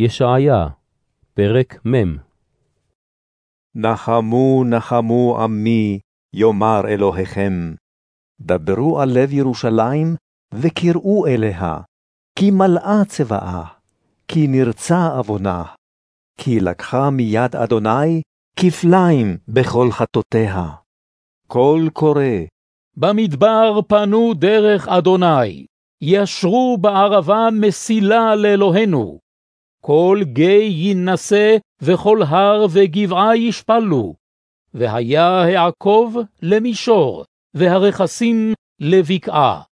ישעיה, פרק מ. נחמו נחמו עמי, יאמר אלוהיכם. דברו על לב ירושלים, וקראו אליה, כי מלאה צבאה, כי נרצה עוונה, כי לקחה מיד אדוני כפליים בכל חטאותיה. קול קורא, במדבר פנו דרך אדוני, ישרו בערבה מסילה לאלוהינו. כל גיא יינשא, וכל הר וגבעה ישפלו. והיה העקב למישור, והרכסים לבקעה.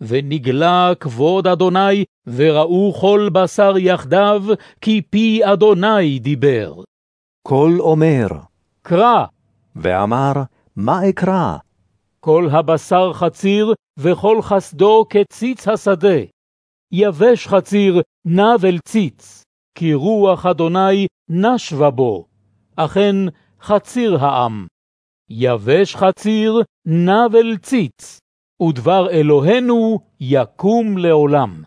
ונגלה כבוד אדוני, וראו כל בשר יחדיו, כי פי אדוני דיבר. קול אומר, קרא, ואמר, מה אקרא? כל הבשר חציר, וכל חסדו כציץ השדה. יבש חציר, נבל ציץ, כי רוח אדוני נשבה בו. אכן, חציר העם. יבש חציר, נבל ציץ, ודבר אלוהינו יקום לעולם.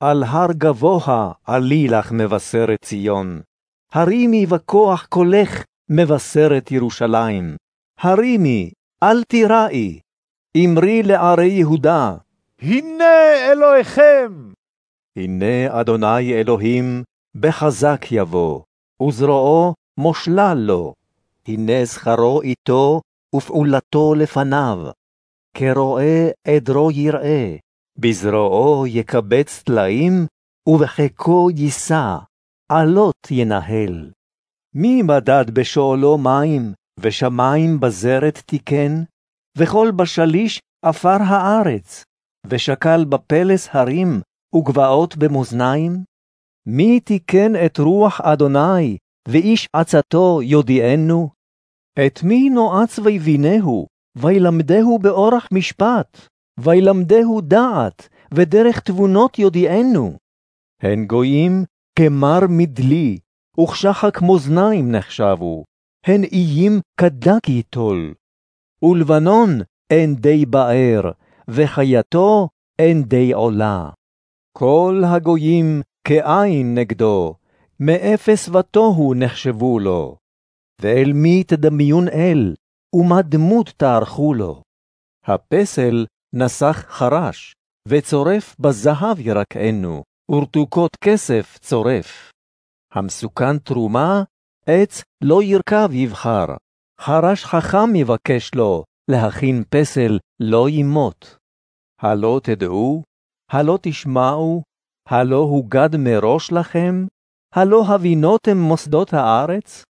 על הר גבוה עלי לך מבשרת ציון. הרימי בכוח קולך מבשרת ירושלים. הרימי, אל תיראי. אמרי לערי יהודה. הנה אלוהיכם! הנה אדוני אלוהים, בחזק יבוא, וזרועו מושלל לו. הנה זכרו איתו, ופעולתו לפניו. כרועה עדרו יראה, בזרועו יקבץ טלאים, ובחיקו יישא, עלות ינהל. מי מדד בשאולו מים, ושמים בזרת תיקן? וכל בשליש עפר הארץ, ושקל בפלס הרים, וגבעות במאזניים? מי תיקן את רוח אדוני, ואיש עצתו יודיענו? את מי נועץ ויבינהו, וילמדהו באורח משפט, וילמדהו דעת, ודרך תבונות יודיענו? הן גויים כמר מדלי, וכשחק מאזניים נחשבו, הן איים כדק ייטול. ולבנון אין די באר, וחייתו אין די עולה. כל הגויים כעין נגדו, מאפס ותוהו נחשבו לו. ואל מי תדמיון אל, ומה דמות תערכו לו? הפסל נסח חרש, וצורף בזהב ירקענו, ורתוקות כסף צורף. המסוכן תרומה, עץ לא ירכב יבחר, חרש חכם יבקש לו, להכין פסל לא ימות. הלא תדעו, הלא תשמעו, הלא הוגד מראש לכם, הלא הבינותם מוסדות הארץ?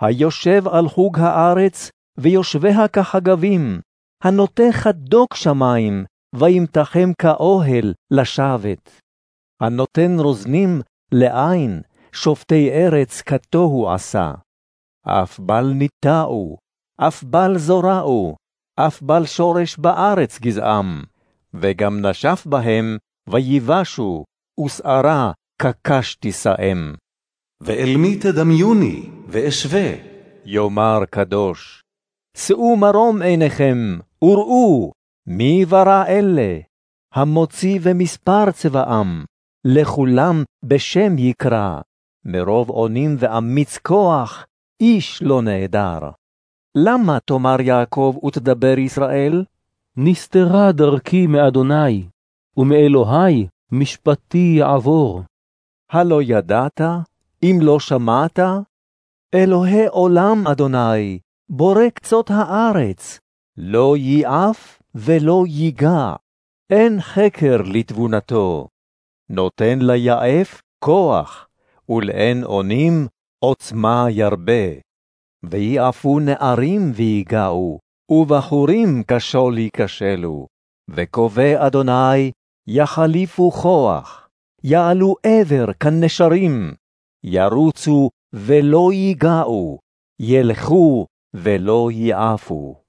היושב על חוג הארץ, ויושביה כחגבים, הנוטה חדוק שמים, וימתחם כאוהל לשבת. הנותן רוזנים לעין, שופטי ארץ כתוהו עשה. אף בל ניטעו, אף בל זורעו, אף בל שורש בארץ גזעם, וגם נשף בהם, ויבשו, ושערה כקש תישאם. ואל מי תדמיוני, ואשווה? יאמר קדוש. שאו מרום עיניכם, וראו, מי ברא אלה? המוציא ומספר צבאם, לכולם בשם יקרא. מרוב אונים ואמיץ כוח, איש לא נעדר. למה תאמר יעקב ותדבר ישראל? נסתרה דרכי מאדוני, ומאלוהי משפטי יעבור. הלא ידעת? אם לא שמעת? אלוהי עולם, אדוני, בורא קצות הארץ, לא ייעף ולא ייגע, אין חקר לתבונתו. נותן ליעף כוח, ולאין אונים עוצמה ירבה. ויעפו נערים ויגעו, ובחורים כשול ייכשלו. וקובע אדוני, יחליפו כוח, יעלו עבר כנשרים, ירוצו ולא ייגעו, ילכו ולא יעפו.